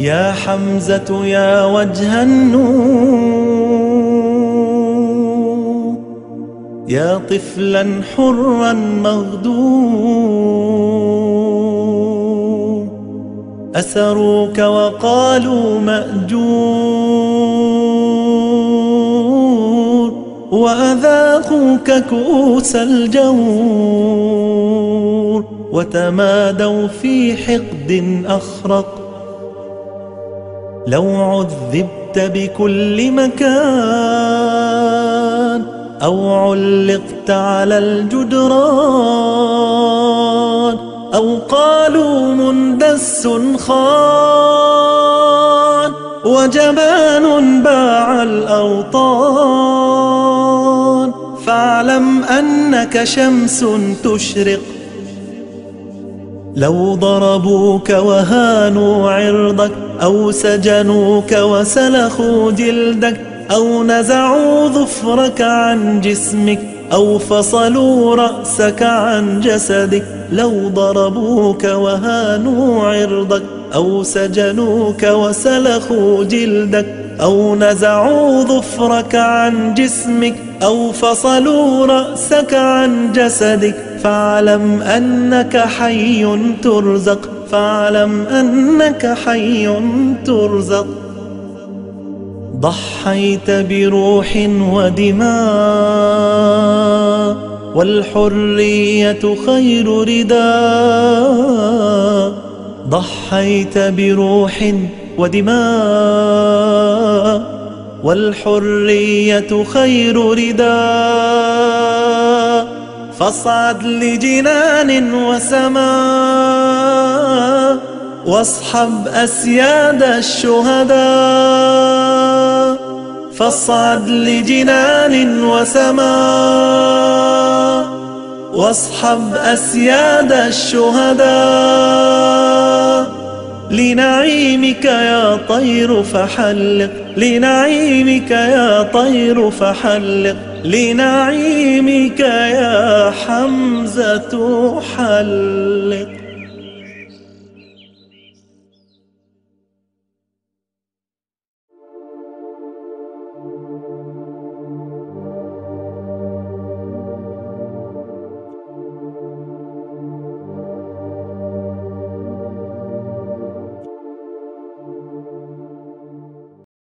يا حمزة يا وجه النور يا طفلا حرا مغدور أسروك وقالوا مأجور وأذاقوك كؤوس الجور وتمادوا في حقد أخرق لو عذبت بكل مكان أو علقت على الجدران أو قالوا مندس خان وجبان باع الأوطان فاعلم أنك شمس تشرق لو ضربوك وهانوا عرضك أو سجنوك وسلخوا جلدك أو نزعوا ظفرك عن جسمك أو فصلوا رأسك عن جسدك لو ضربوك وهانوا عرضك أو سجنوك وسلخوا جلدك أو نزعوا ظفرك عن جسمك أو فصلوا رأسك عن جسدك فاعلم أنك حي ترزق فاعلم أنك حي ترزق ضحيت بروح ودماء والحرية خير رداء ضحيت بروح ودماء والحرية خير رداء فاصعد لجنان وسماء واصحب أسياد الشهداء فاصعد لجنان وسماء واصحب أسياد الشهداء لنعيمك يا طير فحلق لنعيمك يا طير فحلق لنعيمك يا حمزة حلق